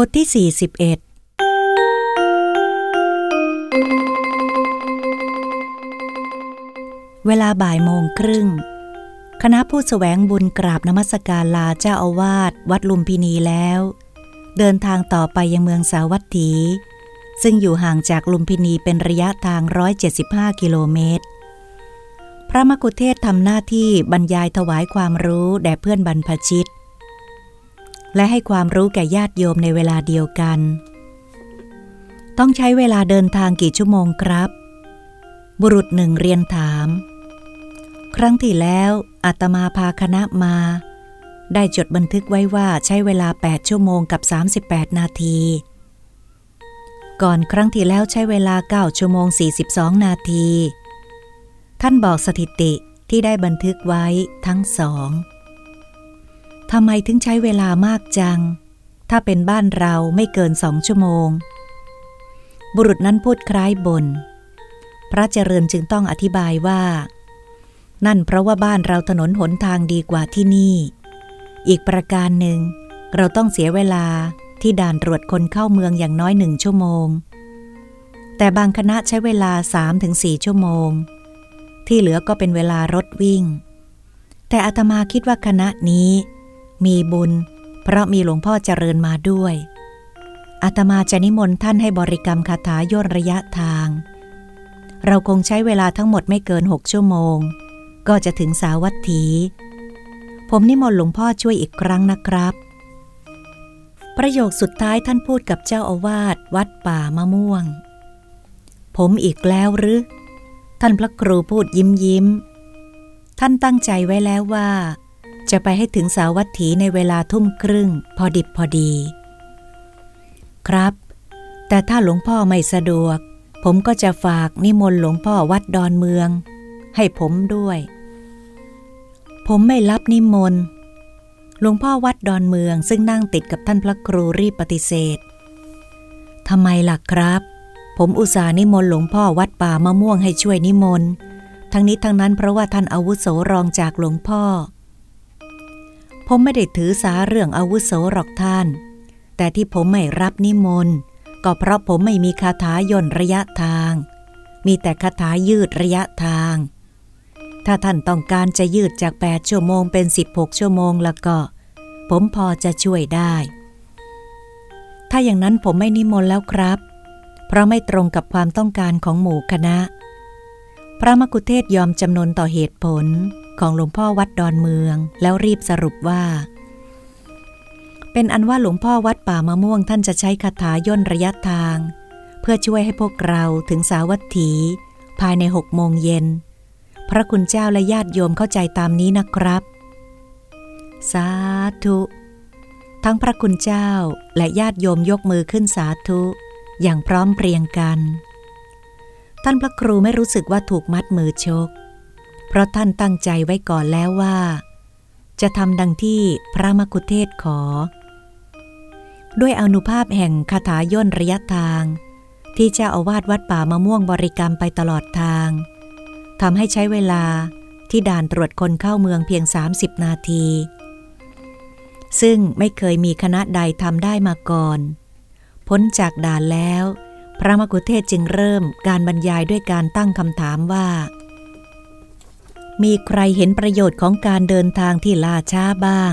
บทที่ 41 เวลาบ่ายโมงครึ่ง คณะผู้สแสวงบุญกราบนมัสการลาเจ้าอาวาสวัดลุมพินีแล้ว เดินทางต่อไปยังเมืองสาวัตถี ซึ่งอยู่ห่างจากลุมพินีเป็นระยะทาง 175 กิโลเมตร พระมกุเทศทำหน้าที่บรรยายถวายความรู้แด่เพื่อนบรรพชิต และให้ความรู้แก่ญาติโยมในเวลาเดียวกัน ต้องใช้เวลาเดินทางกี่ชั่วโมงครับ บุรุษหนึ่งเรียนถาม ครั้งที่แล้วอาตมาพาคณะมา ได้จดบันทึกไว้ว่าใช้เวลา 8 ชั่วโมงกับ 38 นาที ก่อนครั้งที่แล้วใช้เวลา 9 ชั่วโมง 42 นาที ท่านบอกสถิติที่ได้บันทึกไว้ทั้งสอง ทำไมถึงใช้เวลามากจัง ถ้าเป็นบ้านเราไม่เกินสองชั่วโมง บุรุษนั้นพูดคล้ายบน พระเจริญจึงต้องอธิบายว่า นั่นเพราะว่าบ้านเราถนนหนทางดีกว่าที่นี่ อีกประการหนึ่ง เราต้องเสียเวลาที่ด่านตรวจคนเข้าเมืองอย่างน้อยหนึ่งชั่วโมง แต่บางคณะใช้เวลาสามถึงสี่ชั่วโมง ที่เหลือก็เป็นเวลารถวิ่ง แต่อาตมาคิดว่าคณะนี้ มีบุญ เพราะมีหลวงพ่อเจริญมาด้วย อาตมาจะนิมนต์ท่านให้บริกรรมคาถาย่นระยะทาง เราคงใช้เวลาทั้งหมดไม่เกินหกชั่วโมง ก็จะถึงสาวัตถี ผมนิมนต์หลวงพ่อช่วยอีกครั้งนะครับ ประโยคสุดท้ายท่านพูดกับเจ้าอาวาสวัดป่ามะม่วง ผมอีกแล้วหรือ ท่านพระครูพูดยิ้มยิ้ม ท่านตั้งใจไว้แล้วว่า จะไปให้ถึงสาวัตถีในเวลาทุ่มครึ่ง พอดิบพอดี ครับ แต่ถ้าหลวงพ่อไม่สะดวก ผมก็จะฝากนิมนต์หลวงพ่อวัดดอนเมือง ให้ผมด้วย ผมไม่รับนิมนต์หลวงพ่อวัดดอนเมืองซึ่งนั่งติดกับท่านพระครูรีบปฏิเสธทำไมล่ะครับ ผมอุตส่าห์นิมนต์หลวงพ่อวัดป่ามะม่วงให้ช่วยนิมนต์ทั้งนี้ทั้งนั้นเพราะว่าท่านอาวุโสรองจากหลวงพ่อ ผมไม่ได้ถือสาเรื่องอาวุโสหรอกท่าน แต่ที่ผมไม่รับนิมนต์ก็เพราะผมไม่มีคาถาย่นระยะทาง มีแต่คาถายืดระยะทาง ถ้าท่านต้องการจะยืดจาก 8 ชั่วโมงเป็น 16 ชั่วโมงแล้วก็ ผมพอจะช่วยได้ ถ้าอย่างนั้นผมไม่นิมนต์แล้วครับ เพราะไม่ตรงกับความต้องการของหมู่คณะ พระมกุเทศยอมจำนนต่อเหตุผล ของหลวงพ่อวัดดอนเมือง แล้วรีบสรุปว่า เป็นอันว่าหลวงพ่อวัดป่ามะม่วงท่านจะใช้คาถาย่นระยะทาง เพื่อช่วยให้พวกเราถึงสาวัตถี ภายในหกโมงเย็น พระคุณเจ้าและญาติโยมเข้าใจตามนี้นะครับ สาธุ ทั้งพระคุณเจ้าและญาติโยมยกมือขึ้นสาธุ อย่างพร้อมเพรียงกันท่านพระครูไม่รู้สึกว่าถูกมัดมือชก ราะท่านตั้งใจไว้ก่อนแล้วว่า จะทำดังที่พระมกุเทศขอ ด้วยอนุภาพแห่งคาถาย่นระยะทาง ที่เจ้าอาวาสวัดป่ามะม่วงบริกรรมไปตลอดทางทำให้ใช้เวลาที่ด่านตรวจคนเข้าเมืองเพียง 30 นาที ซึ่งไม่เคยมีคณะใดทำได้มาก่อน พ้นจากด่านแล้ว พระมกุเทศจึงเริ่มการบรรยายด้วยการตั้งคำถามว่า มีใครเห็นประโยชน์ของการเดินทางที่ล่าช้าบ้าง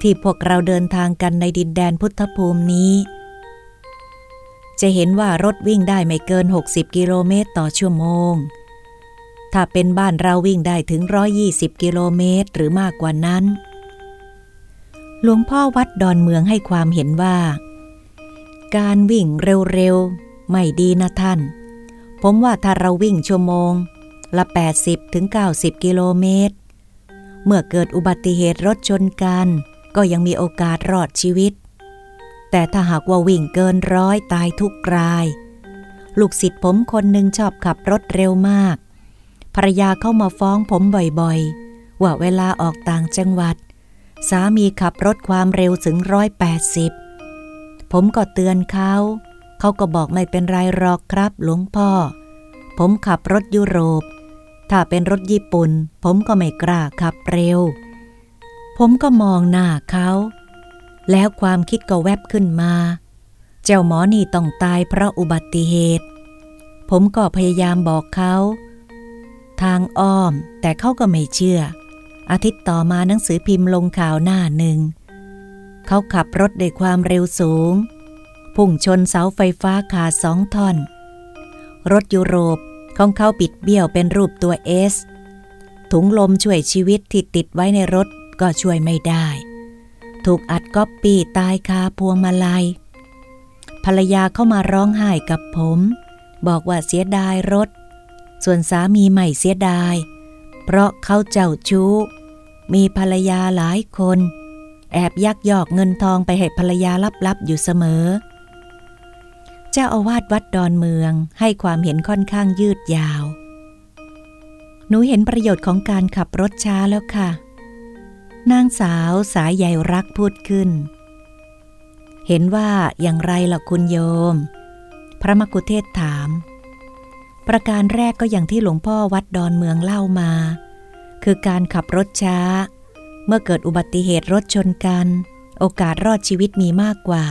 ที่พวกเราเดินทางกันในดินแดนพุทธภูมินี้ จะเห็นว่ารถวิ่งได้ไม่เกิน 60 กิโลเมตรต่อชั่วโมง ถ้าเป็นบ้านเราวิ่งได้ถึง 120 กิโลเมตรหรือมากกว่านั้น หลวงพ่อวัดดอนเมืองให้ความเห็นว่า การวิ่งเร็วๆ ไม่ดีนะท่าน ผมว่าถ้าเราวิ่งชั่วโมง ละ 80ถึง90กิโลเมตร เมื่อเกิดอุบัติเหตุรถชนกัน ก็ยังมีโอกาสรอดชีวิต แต่ถ้าหากว่าวิ่งเกินร้อยตายทุกราย ลูกศิษย์ผมคนหนึ่งชอบขับรถเร็วมาก ภรรยาเข้ามาฟ้องผมบ่อยๆ ว่าเวลาออกต่างจังหวัด สามีขับรถความเร็วถึงร้อยแปดสิบผมก็เตือนเขา เขาก็บอกไม่เป็นไรหรอกครับหลวงพ่อ ผมขับรถยุโรป ถ้าเป็นรถญี่ปุ่น ผมก็ไม่กล้าขับเร็ว ผมก็มองหน้าเขา แล้วความคิดก็แวบขึ้นมา เจ้าหมอนี่ต้องตายเพราะอุบัติเหตุ ผมก็พยายามบอกเขา ทางอ้อมแต่เขาก็ไม่เชื่อ อาทิตย์ต่อมาหนังสือพิมพ์ลงข่าวหน้าหนึ่ง เขาขับรถด้วยความเร็วสูง พุ่งชนเสาไฟฟ้าขาสองท่อน รถยุโรป ของเขาปิดเบี้ยวเป็นรูปตัวเอสถุงลมช่วยชีวิตที่ติดไว้ในรถก็ช่วยไม่ได้ ถูกอัดก๊อปปี้ตายคาพวงมาลัย ภรรยาเข้ามาร้องไห้กับผม บอกว่าเสียดายรถ ส่วนสามีไม่เสียดาย เพราะเขาเจ้าชู้ มีภรรยาหลายคน แอบยักยอกเงินทองไปให้ภรรยาลับๆอยู่เสมอ เจ้าอาวาสวัดดอนเมืองให้ความเห็นค่อนข้างยืดยาว หนูเห็นประโยชน์ของการขับรถช้าแล้วค่ะ นางสาวสายใยรักพูดขึ้น เห็นว่าอย่างไรล่ะคุณโยม พระมกุเทศถาม ประการแรกก็อย่างที่หลวงพ่อวัดดอนเมืองเล่ามา คือการขับรถช้า เมื่อเกิดอุบัติเหตุรถชนกัน โอกาสรอดชีวิตมีมากกว่า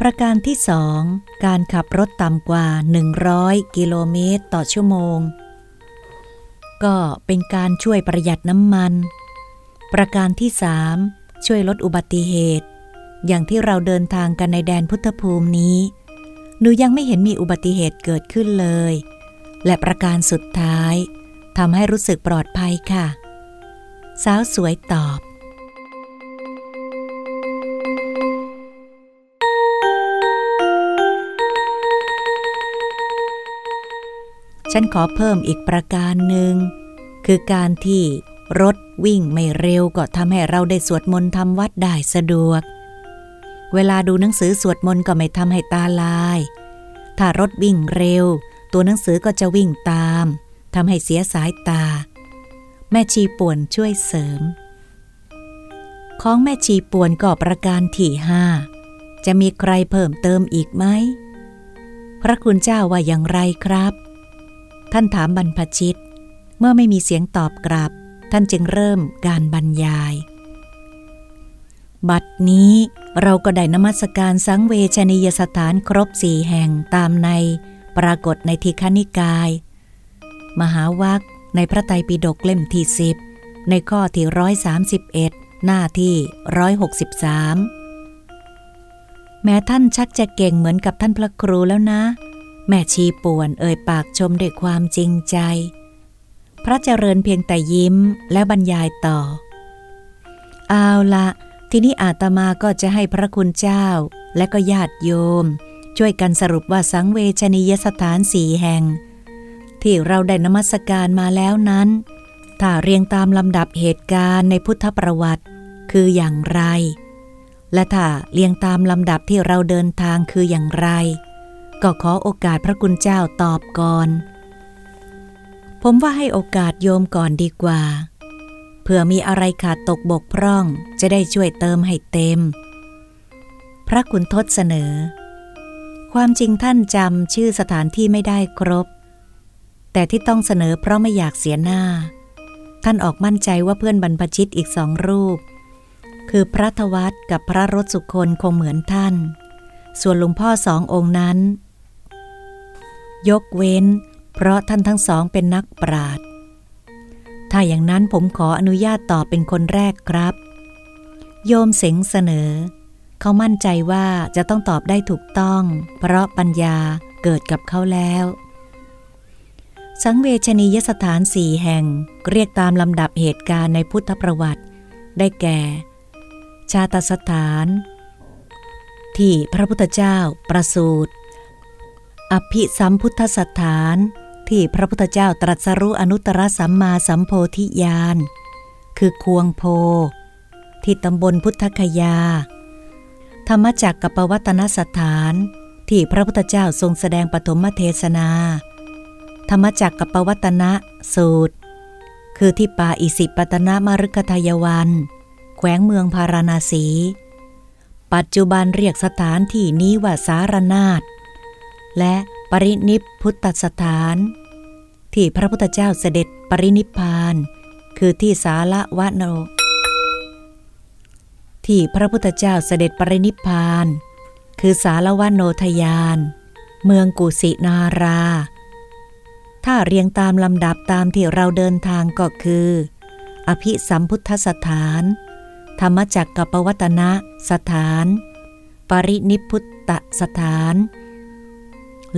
ประการที่สองการขับรถต่ำกว่า 100 กิโลเมตรต่อชั่วโมง ก็เป็นการช่วยประหยัดน้ำมัน ประการที่สามช่วยลดอุบัติเหตุ อย่างที่เราเดินทางกันในแดนพุทธภูมินี้หนูยังไม่เห็นมีอุบัติเหตุเกิดขึ้นเลย และประการสุดท้ายทำให้รู้สึกปลอดภัยค่ะ สาวสวยตอบ ฉันขอเพิ่มอีกประการหนึ่ง คือการที่รถวิ่งไม่เร็วก็ทำให้เราได้สวดมนต์ทำวัดได้สะดวก เวลาดูหนังสือสวดมนต์ก็ไม่ทำให้ตาลาย ถ้ารถวิ่งเร็ว ตัวหนังสือก็จะวิ่งตามทำให้เสียสายตา แม่ชีป่วนช่วยเสริม ของแม่ชีป่วนก็ประการที่ห้าจะมีใครเพิ่มเติมอีกไหม พระคุณเจ้าว่าอย่างไรครับ ท่านถามบรรพชิต เมื่อไม่มีเสียงตอบกลับ ท่านจึงเริ่มการบรรยาย บัดนี้เราก็ได้นมัสการสังเวชนียสถานครบสี่แห่งตามในปรากฏในทีฆนิกาย มหาวัคในพระไตรปิฎกเล่มที่สิบในข้อที่ร้อยสามสิบเอ็ดหน้าที่ร้อยหกสิบสามแม้ท่านชักจะเก่งเหมือนกับท่านพระครูแล้วนะ แม่ชีป่วนเอ่ยปากชมด้วยความจริงใจ พระเจริญเพียงแต่ยิ้มและบรรยายต่อ เอาละทีนี้อาตมาก็จะให้พระคุณเจ้าและก็ญาติโยม ช่วยกันสรุปว่าสังเวชนียสถานสีแห่ง ที่เราได้นมัสการมาแล้วนั้น ถ้าเรียงตามลำดับเหตุการณ์ในพุทธประวัติ คืออย่างไร และถ้าเรียงตามลำดับที่เราเดินทางคืออย่างไร ก็ขอโอกาสพระคุณเจ้าตอบก่อน ผมว่าให้โอกาสโยมก่อนดีกว่า เผื่อมีอะไรขาดตกบกพร่องจะได้ช่วยเติมให้เต็ม พระคุณทศเสนอ ความจริงท่านจำชื่อสถานที่ไม่ได้ครบ แต่ที่ต้องเสนอเพราะไม่อยากเสียหน้า ท่านออกมั่นใจว่าเพื่อนบรรพชิตอีกสองรูป คือพระทวัตกับพระรถสุคนคงเหมือนท่านส่วนหลวงพ่อสององค์นั้น ยกเว้น เพราะท่านทั้งสองเป็นนักปราชญ์ถ้าอย่างนั้นผมขออนุญาตตอบเป็นคนแรกครับ โยมเสงเสนอ เขามั่นใจว่าจะต้องตอบได้ถูกต้อง เพราะปัญญาเกิดกับเขาแล้ว สังเวชนียสถานสี่แห่งเรียกตามลำดับเหตุการณ์ในพุทธประวัติ ได้แก่ ชาตสถาน ที่พระพุทธเจ้าประสูติ อภิสัมพุทธสถาน ที่พระพุทธเจ้าตรัสรู้อนุตตรสัมมาสัมโพธิญาณ คือควงโพ ที่ตำบลพุทธคยา ธรรมจักรกับปวัตนสถาน ที่พระพุทธเจ้าทรงแสดงปฐมเทศนา ธรรมจักรกับปวัตนะสูตร คือที่ป่าอิสิปตนมฤคทายวัน แขวงเมืองพาราณสี ปัจจุบันเรียกสถานที่นี้ว่าสารนาฏ และปรินิพพุทธสถาน ที่พระพุทธเจ้าเสด็จปรินิพาน คือที่สาละวะโน ที่พระพุทธเจ้าเสด็จปรินิพาน คือสารวัโนทยาน เมืองกุสินารา ถ้าเรียงตามลำดับตามที่เราเดินทางก็คือ อภิสัมพุทธสถาน ธรรมจักรกปวัตนะสถาน ปรินิพุตตสถาน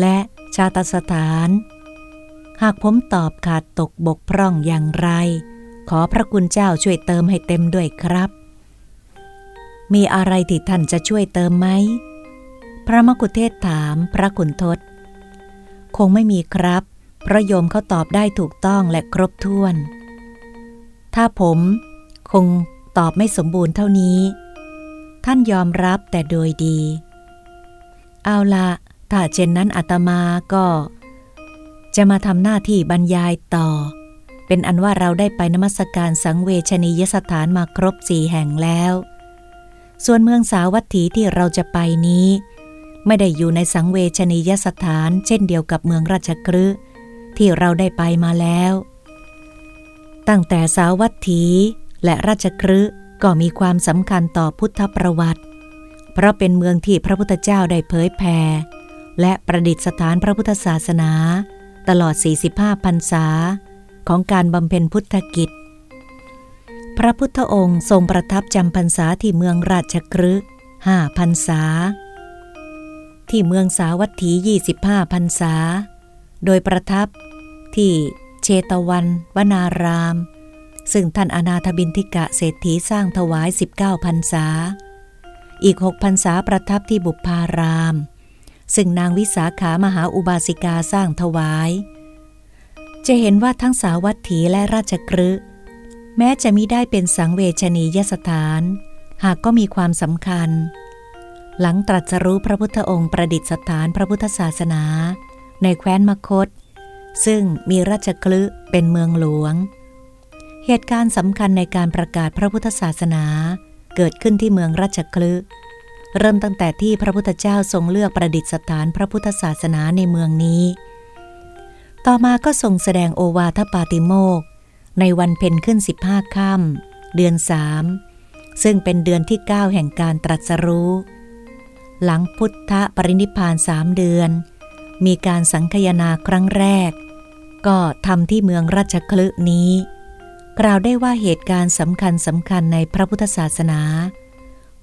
และชาตสถาน หากผมตอบขาดตกบกพร่องอย่างไร ขอพระคุณเจ้าช่วยเติมให้เต็มด้วยครับ มีอะไรที่ท่านจะช่วยเติมไหม พระมกุเทศถามพระขุนทศ คงไม่มีครับ พระโยมเขาตอบได้ถูกต้องและครบถ้วน ถ้าผมคงตอบไม่สมบูรณ์เท่านี้ ท่านยอมรับแต่โดยดี เอาละ ถ้าเช่นนั้นอาตมาก็ จะมาทำหน้าที่บรรยายต่อ เป็นอันว่าเราได้ไปนมัสการสังเวชนียสถานมาครบสี่แห่งแล้ว ส่วนเมืองสาวัตถีที่เราจะไปนี้ ไม่ได้อยู่ในสังเวชนียสถาน เช่นเดียวกับเมืองราชกฤห์ที่เราได้ไปมาแล้ว ตั้งแต่สาวัตถีและราชกฤห์ก็มีความสำคัญต่อพุทธประวัติ เพราะเป็นเมืองที่พระพุทธเจ้าได้เผยแผ่ และประดิษฐานพระพุทธศาสนา ตลอด 45พรรษา ของการบำเพ็ญพุทธกิจ พระพุทธองค์ทรงประทับจำพรรษาที่เมืองราชกฤห์ห้าพรรษา ที่เมืองสาวัตถี 25พรรษา โดยประทับที่เชตวันวนาราม ซึ่งท่านอนาถบินทิกะเศรษฐีสร้างถวาย 19พรรษา อีก6พรรษาประทับที่บุพาราม ซึ่งนางวิสาขามหาอุบาสิกาสร้างถวาย จะเห็นว่าทั้งสาวัตถีและราชกฤห์แม้จะมิได้เป็นสังเวชนียสถาน หากก็มีความสำคัญ หลังตรัสรู้พระพุทธองค์ประดิษฐานพระพุทธศาสนา ในแคว้นมคต ซึ่งมีราชกฤห์เป็นเมืองหลวง เหตุการณ์สำคัญในการประกาศพระพุทธศาสนาเกิดขึ้นที่เมืองราชกฤห์ เริ่มตั้งแต่ที่พระพุทธเจ้าทรงเลือกประดิษฐานพระพุทธศาสนาในเมืองนี้ ต่อมาก็ทรงแสดงโอวาทปาติโมกในวันเพ็ญขึ้น 15ค่ำเดือนสามซึ่งเป็นเดือนที่ 9 แห่งการตรัสรู้ หลังพุทธปรินิพานสามเดือน มีการสังคยนาครั้งแรก ก็ทำที่เมืองราชคลึนี้ กล่าวได้ว่าเหตุการณ์สำคัญสำคัญในพระพุทธศาสนา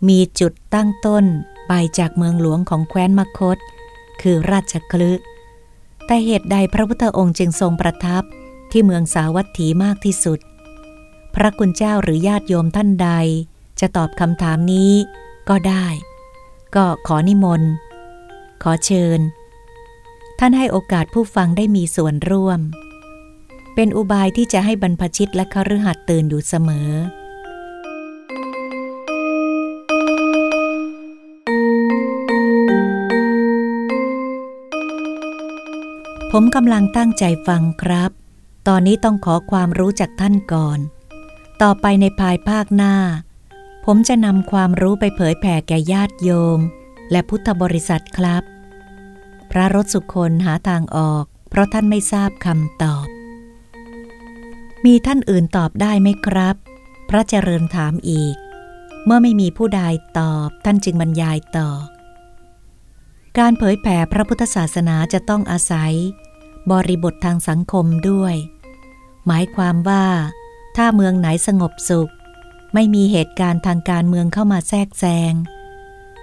มีจุดตั้งต้นไปจากเมืองหลวงของแคว้นมคต คือราชคลึแต่เหตุใดพระพุทธองค์จึงทรงประทับที่เมืองสาวัตถีมากที่สุด พระคุณเจ้าหรือญาติโยมท่านใด จะตอบคำถามนี้ก็ได้ ก็ขอนิมนต์ ขอเชิญ ท่านให้โอกาสผู้ฟังได้มีส่วนร่วม เป็นอุบายที่จะให้บรรพชิตและคฤหัสถ์ตื่นอยู่เสมอ ผมกำลังตั้งใจฟังครับ ตอนนี้ต้องขอความรู้จากท่านก่อน ต่อไปในภายภาคหน้า ผมจะนำความรู้ไปเผยแผ่แก่ญาติโยม และพุทธบริษัทครับ พระรถสุคนหาทางออก เพราะท่านไม่ทราบคำตอบ มีท่านอื่นตอบได้ไหมครับ พระเจริญถามอีก เมื่อไม่มีผู้ใดตอบท่านจึงบรรยายต่อ การเผยแผ่พระพุทธศาสนาจะต้องอาศัย บริบททางสังคมด้วย หมายความว่า ถ้าเมืองไหนสงบสุข ไม่มีเหตุการณ์ทางการเมืองเข้ามาแทรกแซง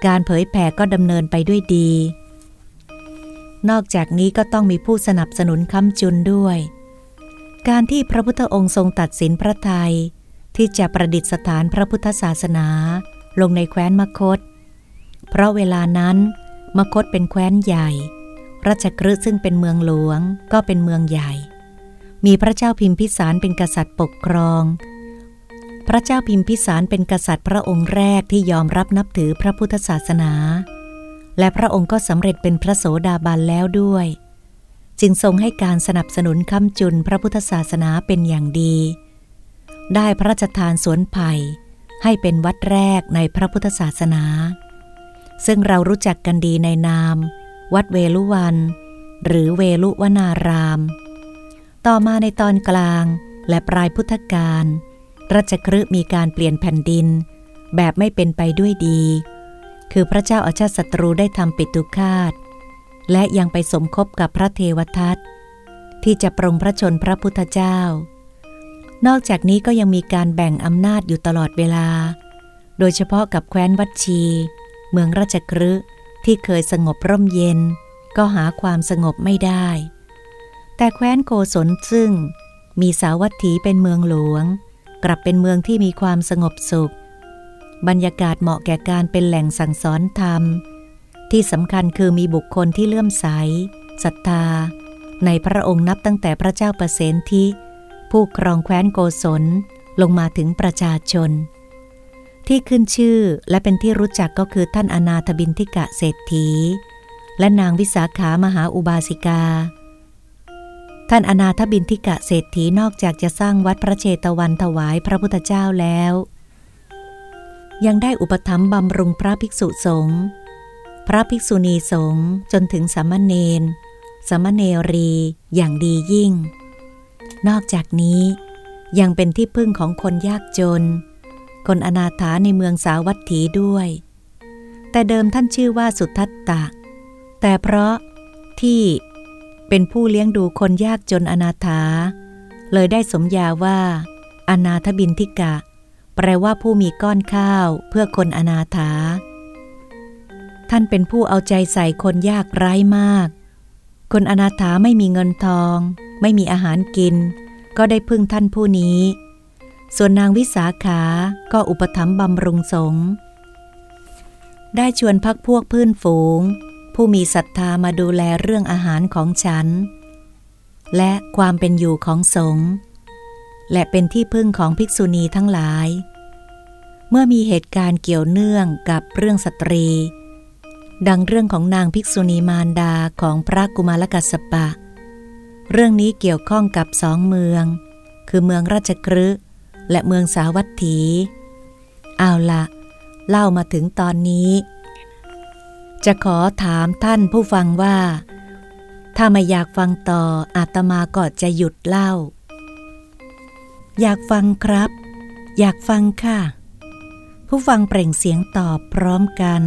การเผยแผ่ก็ดำเนินไปด้วยดี นอกจากนี้ก็ต้องมีผู้สนับสนุนค้ำจุนด้วย การที่พระพุทธองค์ทรงตัดสินพระทัยที่จะประดิษฐานพระพุทธศาสนา ลงในแคว้นมคต เพราะเวลานั้น มคตเป็นแคว้นใหญ่ ราชกฤห์ซึ่งเป็นเมืองหลวงก็เป็นเมืองใหญ่ มีพระเจ้าพิมพิสารเป็นกษัตริย์ปกครอง พระเจ้าพิมพิสารเป็นกษัตริย์พระองค์แรกที่ยอมรับนับถือพระพุทธศาสนา และพระองค์ก็สำเร็จเป็นพระโสดาบันแล้วด้วย จึงทรงให้การสนับสนุนคำจุนพระพุทธศาสนาเป็นอย่างดี ได้พระราชทานสวนไผ่ให้เป็นวัดแรกในพระพุทธศาสนา ซึ่งเรารู้จักกันดีในนาม วัดเวลุวัน หรือเวลุวนาราม ต่อมาในตอนกลางและปลายพุทธกาลรัชครึมีการเปลี่ยนแผ่นดิน แบบไม่เป็นไปด้วยดี คือพระเจ้าอาชาติศัตรูได้ทำปิตุคาต และยังไปสมคบกับพระเทวทัตที่จะปรงพระชนพระพุทธเจ้า นอกจากนี้ก็ยังมีการแบ่งอำนาจอยู่ตลอดเวลา โดยเฉพาะกับแคว้นวัดชี เมืองราชกฤห์ที่เคยสงบร่มเย็น ก็หาความสงบไม่ได้ แต่แคว้นโกศลซึ่ง มีสาวัตถีเป็นเมืองหลวง กลับเป็นเมืองที่มีความสงบสุข บรรยากาศเหมาะแก่การเป็นแหล่งสั่งสอนธรรม ที่สำคัญคือมีบุคคลที่เลื่อมใสศรัทธา ในพระองค์นับตั้งแต่พระเจ้าประเสนที่ผู้ครองแคว้นโกศลลงมาถึงประชาชน ที่ขึ้นชื่อและเป็นที่รู้จักก็คือท่านอนาถบินทิกะเศรษฐี และนางวิสาขามหาอุบาสิกา ท่านอนาถบินทิกะเศรษฐีนอกจากจะสร้างวัดพระเชตวันถวายพระพุทธเจ้าแล้ว ยังได้อุปถัมภ์บำรุงพระภิกษุสงฆ์พระภิกษุณีสงฆ์จนถึงสามเณรสามเณรีอย่างดียิ่ง นอกจากนี้ยังเป็นที่พึ่งของคนยากจน คนอนาถาในเมืองสาวัตถีด้วย แต่เดิมท่านชื่อว่าสุทัตตะ แต่เพราะที่เป็นผู้เลี้ยงดูคนยากจนอนาถา เลยได้สมญาว่า อนาถบินทิกะ แปลว่าผู้มีก้อนข้าวเพื่อคนอนาถา ท่านเป็นผู้เอาใจใส่คนยากไร้มาก คนอนาถาไม่มีเงินทอง ไม่มีอาหารกิน ก็ได้พึ่งท่านผู้นี้ ส่วนนางวิสาขาก็อุปถัมภ์บำรุงสงฆ์ได้ชวนพักพวกพื้นฝูง ผู้มีศรัทธามาดูแลเรื่องอาหารของฉัน และความเป็นอยู่ของสงฆ์และเป็นที่พึ่งของภิกษุณีทั้งหลาย เมื่อมีเหตุการณ์เกี่ยวเนื่องกับเรื่องสตรี ดังเรื่องของนางภิกษุณีมารดาของพระกุมารกัสสปะ เรื่องนี้เกี่ยวข้องกับสองเมือง คือเมืองราชกฤห์ และเมืองสาวัตถี เอาละเล่ามาถึงตอนนี้ จะขอถามท่านผู้ฟังว่า ถ้าไม่อยากฟังต่ออาตมาก็จะหยุดเล่า อยากฟังครับ อยากฟังค่ะ ผู้ฟังเปล่งเสียงตอบพร้อมกัน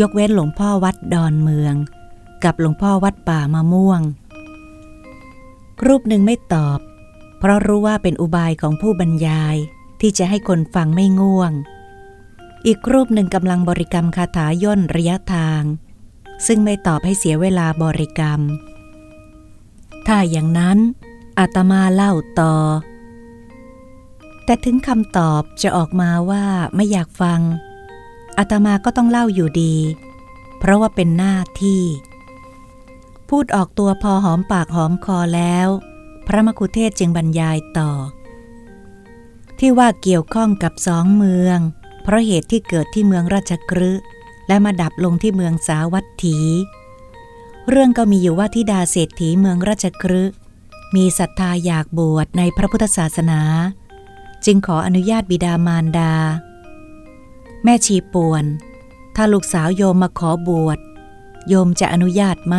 ยกเว้นหลวงพ่อวัดดอนเมือง กับหลวงพ่อวัดป่ามะม่วงรูปหนึ่งไม่ตอบ เพราะรู้ว่าเป็นอุบายของผู้บรรยายที่จะให้คนฟังไม่ง่วง อีกรูปหนึ่งกำลังบริกรรมคาถาย่นระยะทาง ซึ่งไม่ตอบให้เสียเวลาบริกรรม ถ้าอย่างนั้นอาตมาเล่าต่อ แต่ถึงคำตอบจะออกมาว่าไม่อยากฟังอาตมาก็ต้องเล่าอยู่ดี เพราะว่าเป็นหน้าที่ พูดออกตัวพอหอมปากหอมคอแล้ว พระมคุเทศจึงบรรยายต่อ ที่ว่าเกี่ยวข้องกับสองเมือง เพราะเหตุที่เกิดที่เมืองราชกฤห์และมาดับลงที่เมืองสาวัตถี เรื่องก็มีอยู่ว่าที่ดาเศรษฐีเมืองราชกฤห์มีศรัทธาอยากบวชในพระพุทธศาสนา จึงขออนุญาตบิดามารดา แม่ชีป่วน ถ้าลูกสาวโยมมาขอบวช โยมจะอนุญาตไหม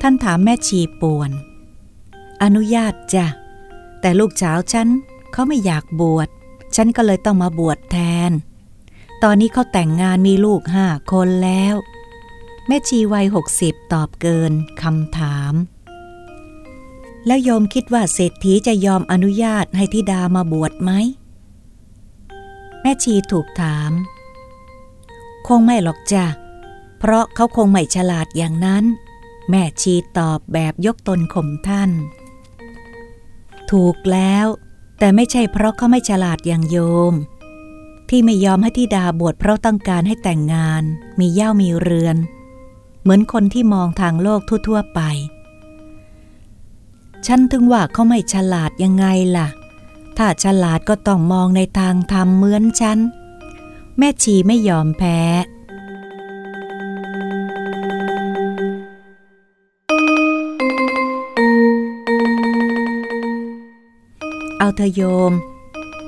ท่านถามแม่ชีป่วน อนุญาตจ้ะ แต่ลูกสาวฉันเขาไม่อยากบวช ฉันก็เลยต้องมาบวชแทน ตอนนี้เขาแต่งงานมีลูกห้าคนแล้ว แม่ชีวัยหกสิบตอบเกินคำถาม แล้วโยมคิดว่าเศรษฐีจะยอมอนุญาตให้ธิดามาบวชไหม แม่ชีถูกถาม คงไม่หรอกจ้ะ เพราะเขาคงไม่ฉลาดอย่างนั้นแม่ชีตอบแบบยกตนข่มท่าน ถูกแล้ว แต่ไม่ใช่เพราะเขาไม่ฉลาดอย่างโยม ที่ไม่ยอมให้ธิดาบวชเพราะต้องการให้แต่งงาน มีเย่ามีเรือน เหมือนคนที่มองทางโลกทั่วๆไป ฉันถึงว่าเขาไม่ฉลาดยังไงล่ะ ถ้าฉลาดก็ต้องมองในทางธรรมเหมือนฉันแม่ชีไม่ยอมแพ้ เอาเธอโยม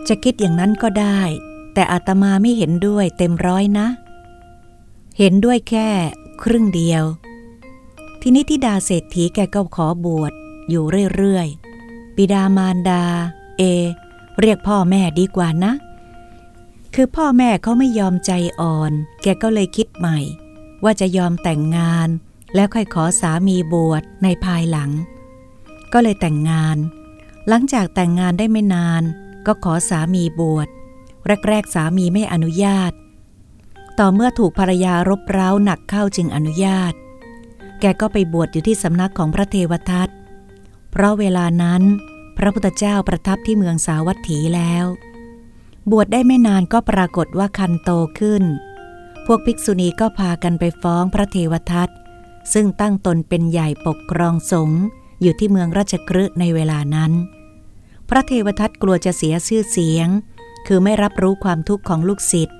จะคิดอย่างนั้นก็ได้ แต่อาตมาไม่เห็นด้วยเต็มร้อยนะ เห็นด้วยแค่ครึ่งเดียว ทีนี้ที่ดาเศรษฐีแกก็ขอบวชอยู่เรื่อยๆบิดามารดา เอ เรียกพ่อแม่ดีกว่านะ คือพ่อแม่เขาไม่ยอมใจอ่อน แกก็เลยคิดใหม่ ว่าจะยอมแต่งงาน แล้วค่อยขอสามีบวชในภายหลัง ก็เลยแต่งงาน หลังจากแต่งงานได้ไม่นาน ก็ขอสามีบวชแรกๆสามีไม่อนุญาต ต่อเมื่อถูกภรรยารบเร้าหนักเข้าจึงอนุญาต แกก็ไปบวชอยู่ที่สำนักของพระเทวทัตเพราะเวลานั้น พระพุทธเจ้าประทับที่เมืองสาวัตถีแล้ว บวชได้ไม่นานก็ปรากฏว่าคันโตขึ้น พวกภิกษุณีก็พากันไปฟ้องพระเทวทัตซึ่งตั้งตนเป็นใหญ่ปกครองสงฆ์ อยู่ที่เมืองราชกฤห์ในเวลานั้น พระเทวทัตกลัวจะเสียชื่อเสียง คือไม่รับรู้ความทุกข์ของลูกศิษย์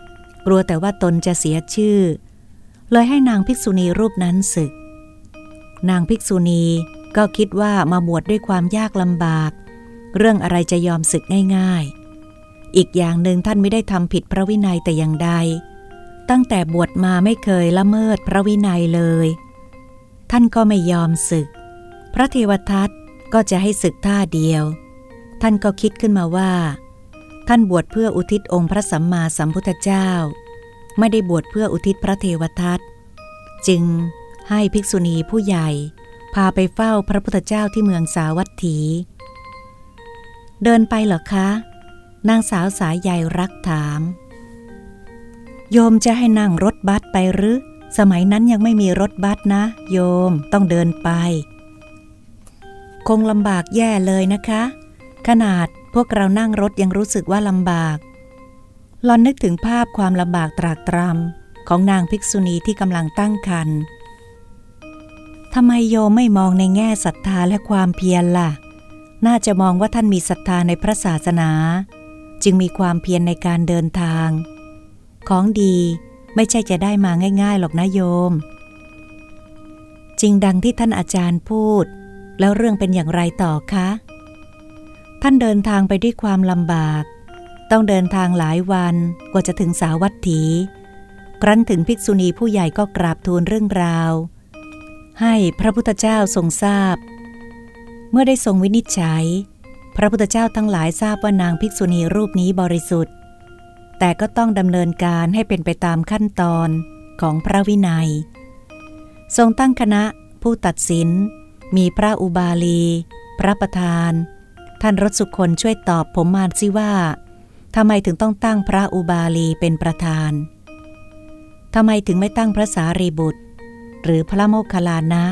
กลัวแต่ว่าตนจะเสียชื่อ เลยให้นางภิกษุณีรูปนั้นศึก นางภิกษุณีก็คิดว่ามาบวชดด้วยความยากลำบาก เรื่องอะไรจะยอมศึกง่ายๆ อีกอย่างหนึ่งท่านไม่ได้ทำผิดพระวินัยแต่อย่างใด ตั้งแต่บวชมาไม่เคยละเมิดพระวินัยเลย ท่านก็ไม่ยอมศึก พระเทวทัตก็จะให้ศึกท่าเดียว ท่านก็คิดขึ้นมาว่า ท่านบวชเพื่ออุทิศองค์พระสัมมาสัมพุทธเจ้า ไม่ได้บวชเพื่ออุทิศพระเทวทัตจึงให้ภิกษุณีผู้ใหญ่พาไปเฝ้าพระพุทธเจ้าที่เมืองสาวัตถี เดินไปเหรอคะ นางสาวสายใหญ่รักถาม โยมจะให้นั่งรถบัสไปหรือ สมัยนั้นยังไม่มีรถบัสนะ โยมต้องเดินไป คงลำบากแย่เลยนะคะ ขนาดพวกเรานั่งรถยังรู้สึกว่าลำบาก ลอนนึกถึงภาพความลำบากตรากตรำของนางภิกษุณีที่กำลังตั้งครรภ์ทำไมโยไม่มองในแง่ศรัทธาและความเพียรล่ะ น่าจะมองว่าท่านมีศรัทธาในพระศาสนา จึงมีความเพียรในการเดินทาง ของดีไม่ใช่จะได้มาง่ายๆหรอกนะโยม จริงดังที่ท่านอาจารย์พูด แล้วเรื่องเป็นอย่างไรต่อคะ ท่านเดินทางไปด้วยความลำบาก ต้องเดินทางหลายวันกว่าจะถึงสาวัตถี ครั้นถึงภิกษุณีผู้ใหญ่ก็กราบทูลเรื่องราว ให้พระพุทธเจ้าทรงทราบ เมื่อได้ทรงวินิจฉัย พระพุทธเจ้าทั้งหลายทราบว่านางภิกษุณีรูปนี้บริสุทธิ์ แต่ก็ต้องดำเนินการให้เป็นไปตามขั้นตอนของพระวินัย ทรงตั้งคณะผู้ตัดสิน มีพระอุบาลี พระประธาน ท่านรสสุคนช่วยตอบผมมาสิว่าทำไมถึงต้องตั้งพระอุบาลีเป็นประธานทำไมถึงไม่ตั้งพระสารีบุตร หรือพระโมคคัลลานะ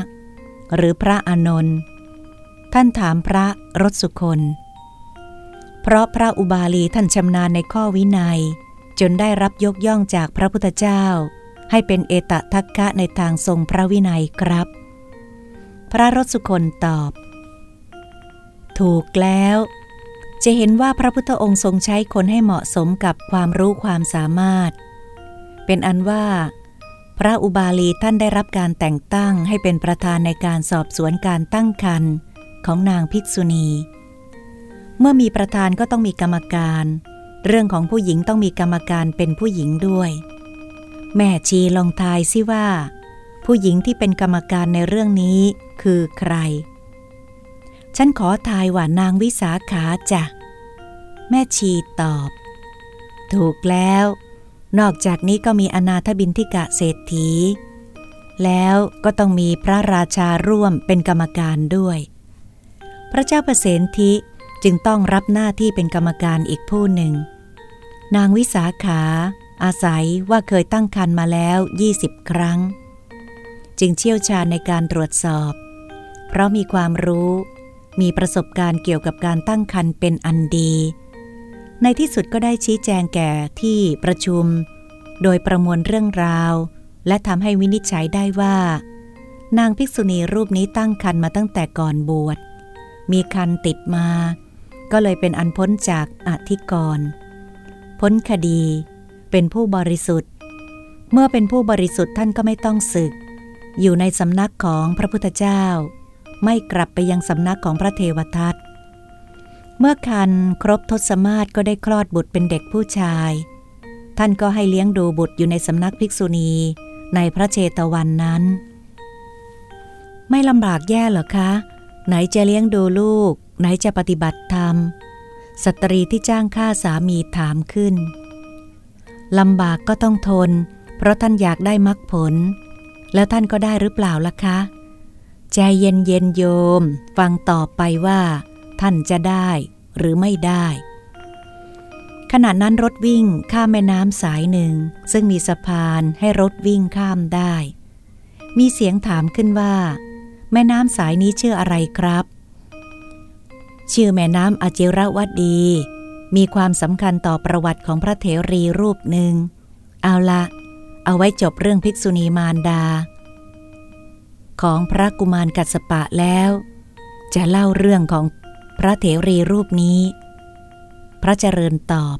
หรือพระอานนท์ท่านถามพระรสสุคนเพราะพระอุบาลีท่านชำนาญในข้อวินัย จนได้รับยกย่องจากพระพุทธเจ้า ให้เป็นเอตทัคคะในทางทรงพระวินัยครับ พระรสุคนตอบ ถูกแล้ว จะเห็นว่าพระพุทธองค์ทรงใช้คนให้เหมาะสมกับความรู้ความสามารถ เป็นอันว่า พระอุบาลีท่านได้รับการแต่งตั้งให้เป็นประธานในการสอบสวนการตั้งครรภ์ของนางภิกษุณี เมื่อมีประธานก็ต้องมีกรรมการ เรื่องของผู้หญิงต้องมีกรรมการเป็นผู้หญิงด้วย แม่ชีลองทายสิว่า ผู้หญิงที่เป็นกรรมการในเรื่องนี้ คือใคร ฉันขอทายว่านางวิสาขาจ้ะ แม่ชีตอบ ถูกแล้ว นอกจากนี้ก็มีอนาถบินทิกะเศรษฐี แล้วก็ต้องมีพระราชาร่วมเป็นกรรมการด้วย พระเจ้าประเสนทิจึงต้องรับหน้าที่เป็นกรรมการอีกผู้หนึ่ง นางวิสาขา อาศัยว่าเคยตั้งครรภ์มาแล้ว 20 ครั้ง จึงเชี่ยวชาญในการตรวจสอบ เพราะมีความรู้ มีประสบการณ์เกี่ยวกับการตั้งครรภ์เป็นอันดี ในที่สุดก็ได้ชี้แจงแก่ที่ประชุม โดยประมวลเรื่องราว และทำให้วินิจฉัยได้ว่า นางภิกษุณีรูปนี้ตั้งครรภ์มาตั้งแต่ก่อนบวช มีคันติดมา ก็เลยเป็นอันพ้นจากอธิกรพ้นคดี เป็นผู้บริสุทธิ์ เมื่อเป็นผู้บริสุทธิ์ท่านก็ไม่ต้องศึก อยู่ในสำนักของพระพุทธเจ้า ไม่กลับไปยังสำนักของพระเทวทัต เมื่อคันครบทศมาศก็ได้คลอดบุตรเป็นเด็กผู้ชาย ท่านก็ให้เลี้ยงดูบุตรอยู่ในสำนักภิกษุณีในพระเชตวันนั้น ไม่ลำบากแย่หรอคะ ไหนจะเลี้ยงดูลูก ไหนจะปฏิบัติธรรม สตรีที่จ้างฆ่าสามีถามขึ้นลำบากก็ต้องทน เพราะท่านอยากได้มรรคผล แล้วท่านก็ได้หรือเปล่าล่ะคะ ใจเย็นเย็นโยม ฟังต่อไปว่า ท่านจะได้หรือไม่ได้ ขณะนั้นรถวิ่งข้ามแม่น้ำสายหนึ่ง ซึ่งมีสะพานให้รถวิ่งข้ามได้ มีเสียงถามขึ้นว่า แม่น้ำสายนี้ชื่ออะไรครับ ชื่อแม่น้ำอจิรวดี มีความสำคัญต่อประวัติของพระเถรีรูปหนึ่ง เอาละ เอาไว้จบเรื่องภิกษุณีมารดา ของพระกุมารกัสปะแล้ว จะเล่าเรื่องของพระเถรีรูปนี้ พระเจริญตอบ